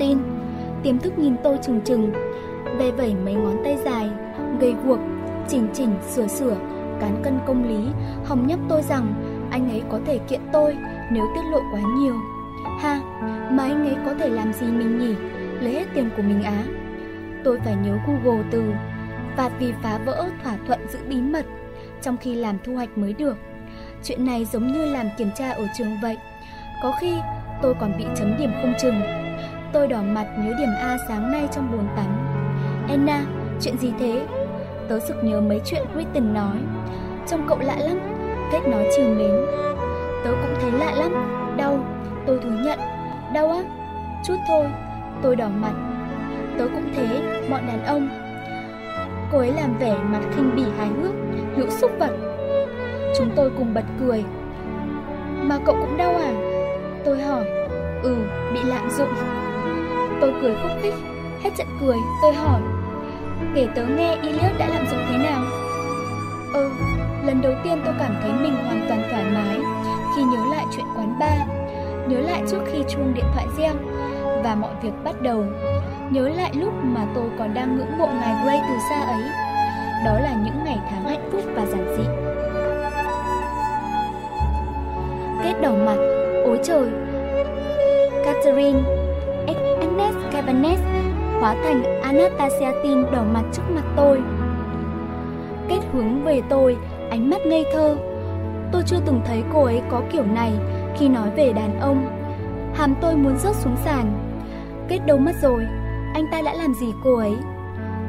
tin Tiềm thức nhìn tôi chừng chừng, ve vẩy mấy ngón tay dài, gầy guộc, chỉnh chỉnh sửa sửa, cán cân công lý, hòng nhắc tôi rằng anh ấy có thể kiện tôi nếu tiết lộ quá nhiều. Ha, mà anh ấy có thể làm gì mình nhỉ? Lấy hết tiền của mình á. Tôi phải nhớ Google từ phạt vì phá vỡ thỏa thuận giữ bí mật trong khi làm thu hoạch mới được. Chuyện này giống như làm kiểm tra ở trường vậy. Có khi tôi còn bị chấm điểm không chừng. Tôi đỏ mặt nhớ điểm A sáng nay trong bồn tắm. Anna, chuyện gì thế? Tớ sực nhớ mấy chuyện Kristen nói. Trông cậu lạ lắm, Kết nói chiều mến. Tớ cũng thấy lạ lắm, đau, tôi thú nhận. Đau á? Chút thôi, tôi đỏ mặt. Tớ cũng thế, bọn đàn ông. Cô ấy làm vẻ mặt khinh bỉ hài hước, hữu xúc vật. Chúng tôi cùng bật cười. Mà cậu cũng đau à? Tôi hỏi. Ừ, bị lạm dụng. Tôi cười khúc khích, hết trận cười, tôi hỏi. Kể tớ nghe Iliad đã lạm dụng thế nào? Ừ, lần đầu tiên tôi cảm thấy mình hoàn toàn thoải mái khi nhớ lại chuyện quán bar, nhớ lại trước khi chuông điện thoại reo và mọi việc bắt đầu. Nhớ lại lúc mà tôi còn đang ngưỡng mộ ngài Gray từ xa ấy. Đó là những ngày tháng hạnh phúc và giản dị. Kết đầu mặt, ôi trời! Catherine, Agnes hóa thành Anastasia Tin đỏ mặt trước mặt tôi. Kết hướng về tôi, ánh mắt ngây thơ. Tôi chưa từng thấy cô ấy có kiểu này khi nói về đàn ông. Hàm tôi muốn rớt xuống sàn. Kết đâu mất rồi, anh ta đã làm gì cô ấy?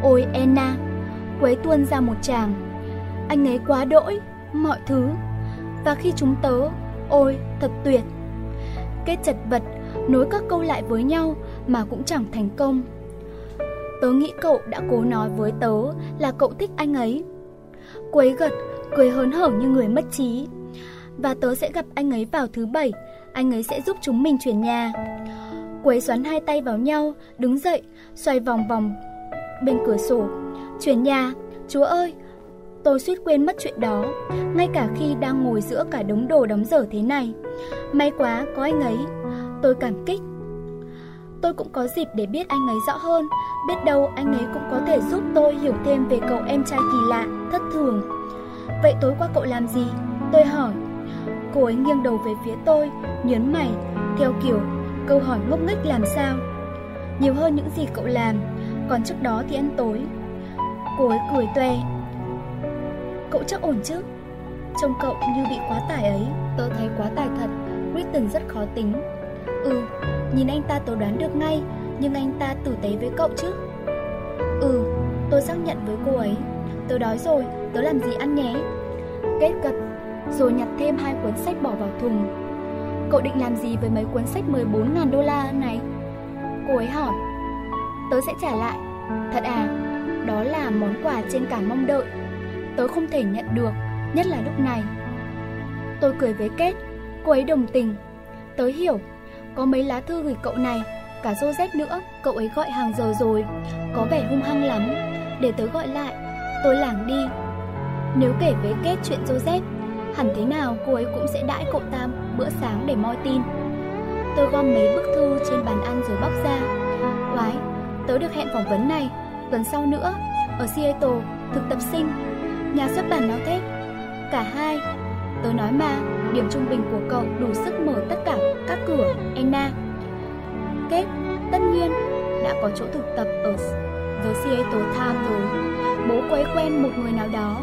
Ôi Anna, cô ấy tuôn ra một chàng. Anh ấy quá đỗi, mọi thứ. Và khi chúng tớ, ôi, thật tuyệt. Kết chật vật, nối các câu lại với nhau mà cũng chẳng thành công. Tớ nghĩ cậu đã cố nói với tớ là cậu thích anh ấy. Cô ấy gật, cười hớn hở như người mất trí. Và tớ sẽ gặp anh ấy vào thứ bảy, anh ấy sẽ giúp chúng mình chuyển nhà. Cô ấy xoắn hai tay vào nhau, đứng dậy, xoay vòng vòng bên cửa sổ. Chuyển nhà, chúa ơi! Tôi suýt quên mất chuyện đó, ngay cả khi đang ngồi giữa cả đống đồ đóng dở thế này. May quá có anh ấy, tôi cảm kích. Tôi cũng có dịp để biết anh ấy rõ hơn, biết đâu anh ấy cũng có thể giúp tôi hiểu thêm về cậu em trai kỳ lạ, thất thường. Vậy tối qua cậu làm gì? Tôi hỏi. Cô ấy nghiêng đầu về phía tôi, nhớn mày, theo kiểu câu hỏi ngốc nghếch làm sao. Nhiều hơn những gì cậu làm, còn trước đó thì ăn tối. Cô ấy cười toe. Cậu chắc ổn chứ? Trông cậu như bị quá tải ấy, tớ thấy quá tải thật, Kristen rất khó tính. Ừ, nhìn anh ta tôi đoán được ngay, nhưng anh ta tử tế với cậu chứ? Ừ, tôi xác nhận với cô ấy. Tớ đói rồi, tớ làm gì ăn nhé? Kết cật rồi nhặt thêm hai cuốn sách bỏ vào thùng. Cậu định làm gì với mấy cuốn sách 14.000 đô la này? Cô ấy hỏi. Tớ sẽ trả lại. Thật à, đó là món quà trên cả mong đợi. Tớ không thể nhận được, nhất là lúc này. Tôi cười với Kết, cô ấy đồng tình. Tớ hiểu, có mấy lá thư gửi cậu này, cả Joseph nữa, cậu ấy gọi hàng giờ rồi, có vẻ hung hăng lắm. Để tớ gọi lại, tôi lảng đi. Nếu kể với Kết chuyện Joseph, hẳn thế nào cô ấy cũng sẽ đãi cậu ta bữa sáng để moi tin. Tôi gom mấy bức thư trên bàn ăn rồi bóc ra. Quái, tớ được hẹn phỏng vấn này, tuần sau nữa, ở Seattle, thực tập sinh. Nhà xuất bản nói thế. Cả hai. Tớ nói mà, điểm trung bình của cậu đủ sức mở tất cả các cửa, Anna. Kết, tất nhiên, đã có chỗ thực tập ở The Seattle Times rồi. Bố quấy quen một người nào đó.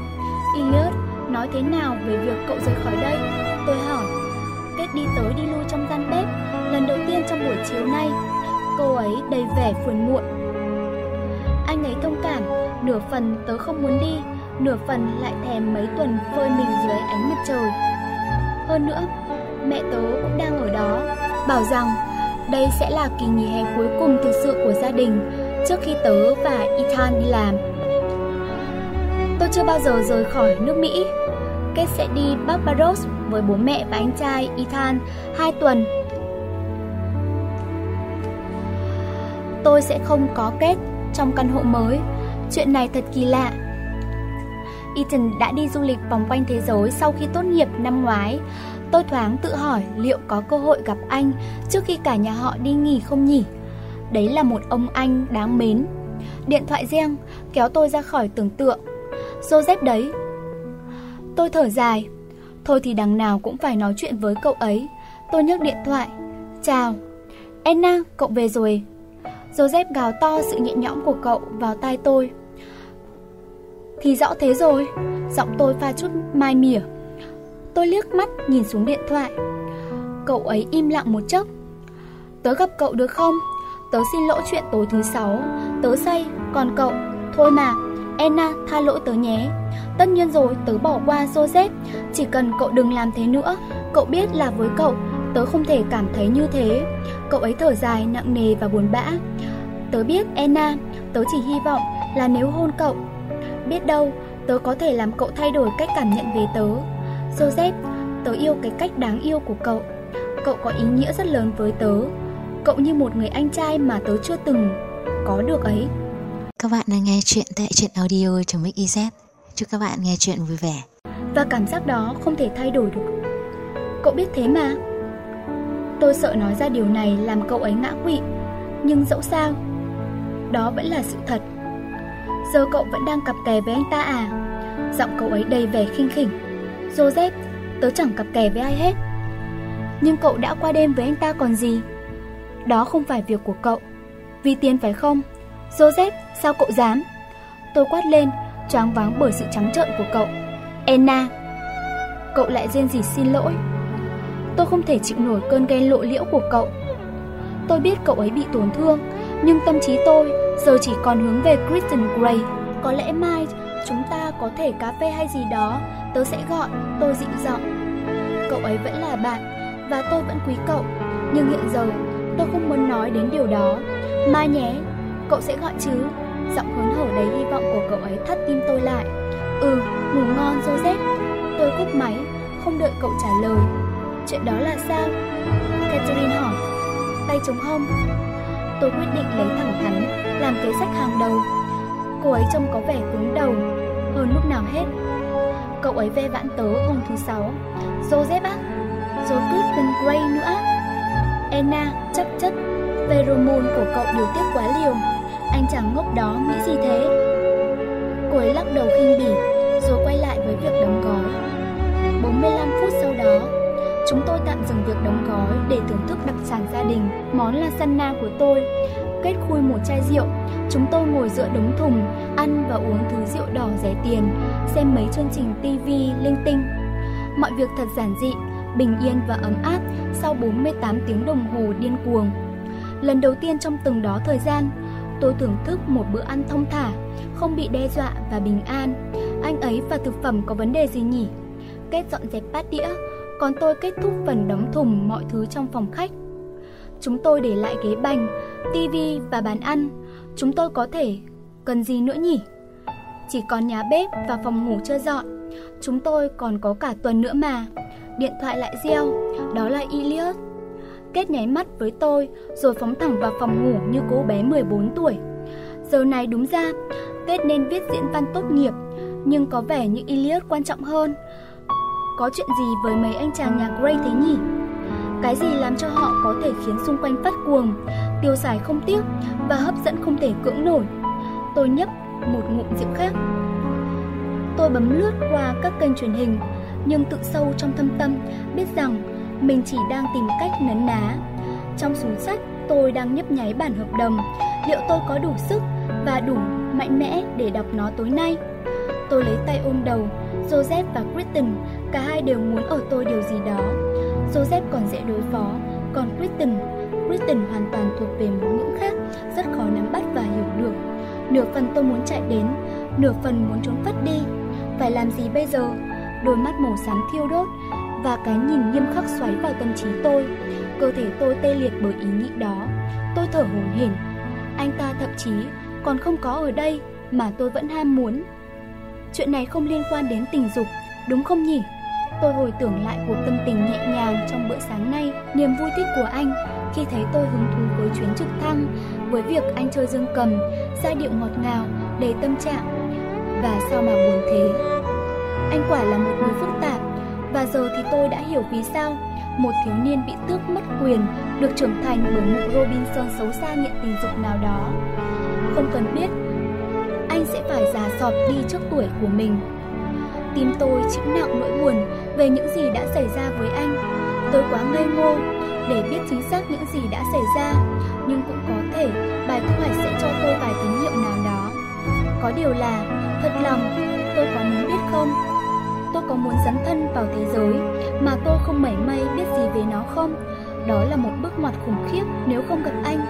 Elliot nói thế nào về việc cậu rời khỏi đây? Tôi hỏi. Kết đi tới đi lui trong gian bếp, lần đầu tiên trong buổi chiều nay, cô ấy đầy vẻ phiền muộn. Anh ấy thông cảm, nửa phần tớ không muốn đi, nửa phần lại thèm mấy tuần phơi mình dưới ánh mặt trời. Hơn nữa, mẹ tớ cũng đang ở đó, bảo rằng đây sẽ là kỳ nghỉ hè cuối cùng thực sự của gia đình trước khi tớ và Ethan đi làm. Tôi chưa bao giờ rời khỏi nước Mỹ. Kết sẽ đi Barbados với bố mẹ và anh trai Ethan 2 tuần. Tôi sẽ không có Kết trong căn hộ mới. Chuyện này thật kỳ lạ. Ethan đã đi du lịch vòng quanh thế giới sau khi tốt nghiệp năm ngoái. Tôi thoáng tự hỏi liệu có cơ hội gặp anh trước khi cả nhà họ đi nghỉ không nhỉ? đấy là một ông anh đáng mến. Điện thoại riêng kéo tôi ra khỏi tưởng tượng. Joseph đấy. Tôi thở dài. Thôi thì đằng nào cũng phải nói chuyện với cậu ấy. Tôi nhấc điện thoại. Chào. Anna, cậu về rồi. Joseph gào to sự nhẹ nhõm của cậu vào tai tôi. Thì rõ thế rồi. Giọng tôi pha chút mai mỉa. Tôi liếc mắt nhìn xuống điện thoại. Cậu ấy im lặng một chốc. Tớ gặp cậu được không? Tớ xin lỗi chuyện tối thứ sáu. Tớ say, còn cậu? Thôi mà, Anna tha lỗi tớ nhé. Tất nhiên rồi, tớ bỏ qua Joseph. Chỉ cần cậu đừng làm thế nữa. Cậu biết là với cậu, tớ không thể cảm thấy như thế. Cậu ấy thở dài, nặng nề và buồn bã. Tớ biết, Anna, tớ chỉ hy vọng là nếu hôn cậu. Biết đâu, tớ có thể làm cậu thay đổi cách cảm nhận về tớ. Joseph, tớ yêu cái cách đáng yêu của cậu. Cậu có ý nghĩa rất lớn với tớ. Cậu như một người anh trai mà tớ chưa từng có được ấy. Các bạn đang nghe chuyện tại truyện audio.mix.iz. Chúc các bạn nghe chuyện vui vẻ. Và cảm giác đó không thể thay đổi được. Cậu biết thế mà. Tôi sợ nói ra điều này làm cậu ấy ngã quỵ, nhưng dẫu sao, đó vẫn là sự thật. Giờ cậu vẫn đang cặp kè với anh ta à? Giọng cậu ấy đầy vẻ khinh khỉnh. Joseph, tớ chẳng cặp kè với ai hết. Nhưng cậu đã qua đêm với anh ta còn gì? Đó không phải việc của cậu. Vì tiền phải không? Joseph, sao cậu dám? Tôi quát lên, choáng váng bởi sự trắng trợn của cậu. Anna, cậu lại rên rỉ xin lỗi. Tôi không thể chịu nổi cơn ghen lộ liễu của cậu. Tôi biết cậu ấy bị tổn thương, nhưng tâm trí tôi giờ chỉ còn hướng về Kristen Gray. Có lẽ mai chúng ta có thể cà phê hay gì đó, tớ sẽ gọi, tôi dịu giọng. Cậu ấy vẫn là bạn, và tôi vẫn quý cậu, nhưng hiện giờ tôi không muốn nói đến điều đó. Mai nhé, cậu sẽ gọi chứ? Giọng hớn hở đầy hy vọng của cậu ấy thắt tim tôi lại. Ừ, ngủ ngon Joseph. Tôi cúp máy, không đợi cậu trả lời. Chuyện đó là sao? Catherine hỏi. Tay chống hông. Tôi quyết định lấy thẳng thắn, làm kế sách hàng đầu. Cô ấy trông có vẻ cứng đầu, hơn lúc nào hết. Cậu ấy ve vãn tớ hôm thứ sáu. Joseph á? Rồi Kristen Gray nữa. Anna chắc chất pheromone của cậu điều tiết quá liều. Anh chàng ngốc đó nghĩ gì thế? Cô ấy lắc đầu khinh bỉ, rồi quay lại với việc đóng gói. 45 phút sau đó, chúng tôi tạm dừng việc đóng gói để thưởng thức đặc sản gia đình, món lasagna của tôi. Kết khui một chai rượu, chúng tôi ngồi giữa đống thùng, ăn và uống thứ rượu đỏ rẻ tiền, xem mấy chương trình TV linh tinh. Mọi việc thật giản dị, bình yên và ấm áp sau 48 tiếng đồng hồ điên cuồng. Lần đầu tiên trong từng đó thời gian, tôi thưởng thức một bữa ăn thông thả, không bị đe dọa và bình an. Anh ấy và thực phẩm có vấn đề gì nhỉ? Kết dọn dẹp bát đĩa, còn tôi kết thúc phần đóng thùng mọi thứ trong phòng khách. Chúng tôi để lại ghế bành, tivi và bàn ăn. Chúng tôi có thể cần gì nữa nhỉ? Chỉ còn nhà bếp và phòng ngủ chưa dọn. Chúng tôi còn có cả tuần nữa mà. Điện thoại lại reo, đó là Elliot. Kết nháy mắt với tôi rồi phóng thẳng vào phòng ngủ như cô bé 14 tuổi. Giờ này đúng ra, Kết nên viết diễn văn tốt nghiệp, nhưng có vẻ như Elliot quan trọng hơn. Có chuyện gì với mấy anh chàng nhà Gray thế nhỉ? Cái gì làm cho họ có thể khiến xung quanh phát cuồng, tiêu xài không tiếc và hấp dẫn không thể cưỡng nổi? Tôi nhấp một ngụm rượu khác. Tôi bấm lướt qua các kênh truyền hình, nhưng tự sâu trong thâm tâm biết rằng mình chỉ đang tìm cách nấn ná. Trong súng sách, tôi đang nhấp nháy bản hợp đồng. Liệu tôi có đủ sức và đủ mạnh mẽ để đọc nó tối nay? Tôi lấy tay ôm đầu. Joseph và Kristen, cả hai đều muốn ở tôi điều gì đó. Joseph còn dễ đối phó, còn Kristen, Kristen hoàn toàn thuộc về một ngữ khác, rất khó nắm bắt và hiểu được. Nửa phần tôi muốn chạy đến, nửa phần muốn trốn phát đi. Phải làm gì bây giờ? Đôi mắt màu xám thiêu đốt, và cái nhìn nghiêm khắc xoáy vào tâm trí tôi. Cơ thể tôi tê liệt bởi ý nghĩ đó. Tôi thở hổn hển. Anh ta thậm chí còn không có ở đây mà tôi vẫn ham muốn. Chuyện này không liên quan đến tình dục, đúng không nhỉ? Tôi hồi tưởng lại cuộc tâm tình nhẹ nhàng trong bữa sáng nay, niềm vui thích của anh khi thấy tôi hứng thú với chuyến trực thăng, với việc anh chơi dương cầm, giai điệu ngọt ngào, đầy tâm trạng. Và sao mà buồn thế? Anh quả là một người phức tạp, và giờ thì tôi đã hiểu vì sao một thiếu niên bị tước mất quyền được trưởng thành bởi một Robinson xấu xa nghiện tình dục nào đó. Không cần biết, anh sẽ phải già sọt đi trước tuổi của mình. Tim tôi chịu nặng nỗi buồn về những gì đã xảy ra với anh. Tôi quá ngây ngô để biết chính xác những gì đã xảy ra, nhưng cũng có thể bài thu hoạch sẽ cho tôi vài tín hiệu nào đó. Có điều là, thật lòng, tôi có muốn biết không? Tôi có muốn dấn thân vào thế giới mà tôi không mảy may biết gì về nó không? Đó là một bước ngoặt khủng khiếp nếu không gặp anh.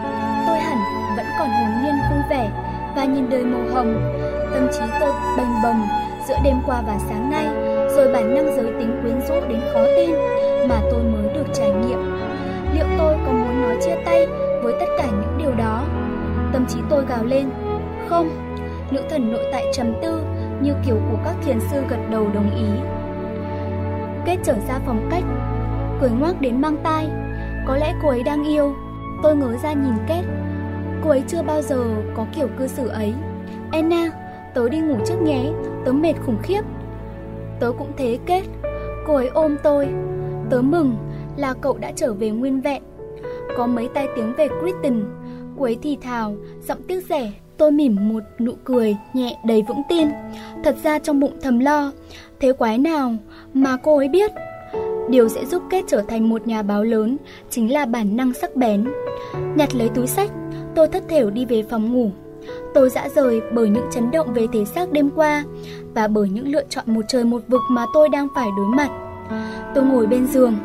Tôi hẳn vẫn còn hồn nhiên vui vẻ và nhìn đời màu hồng. Tâm trí tôi bềnh bồng giữa đêm qua và sáng nay, rồi bản năng giới tính quyến rũ đến khó tin mà tôi mới được trải nghiệm. Liệu tôi có muốn nói chia tay với tất cả những điều đó? Tâm trí tôi gào lên, không. Nữ thần nội tại trầm tư như kiểu của các thiền sư gật đầu đồng ý. Kết trở ra phòng cách, cười ngoác đến mang tai. Có lẽ cô ấy đang yêu. Tôi ngớ ra nhìn Kết. Cô ấy chưa bao giờ có kiểu cư xử ấy. Anna, tớ đi ngủ trước nhé, tớ mệt khủng khiếp. Tớ cũng thế Kết. Cô ấy ôm tôi. Tớ mừng là cậu đã trở về nguyên vẹn. Có mấy tai tiếng về Kristen, cô ấy thì thào, giọng tiếc rẻ. Tôi mỉm một nụ cười nhẹ đầy vững tin. Thật ra trong bụng thầm lo, thế quái nào mà cô ấy biết. Điều sẽ giúp Kết trở thành một nhà báo lớn chính là bản năng sắc bén. Nhặt lấy túi sách, tôi thất thểu đi về phòng ngủ. Tôi dã rời bởi những chấn động về thể xác đêm qua và bởi những lựa chọn một trời một vực mà tôi đang phải đối mặt. Tôi ngồi bên giường,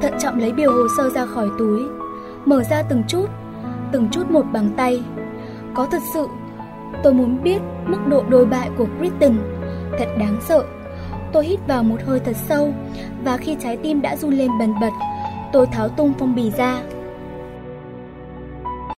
thận trọng lấy biểu hồ sơ ra khỏi túi, mở ra từng chút, từng chút một bằng tay. Có thật sự, tôi muốn biết mức độ đồi bại của Kristen, thật đáng sợ. Tôi hít vào một hơi thật sâu và khi trái tim đã run lên bần bật, tôi tháo tung phong bì ra.